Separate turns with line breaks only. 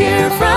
here from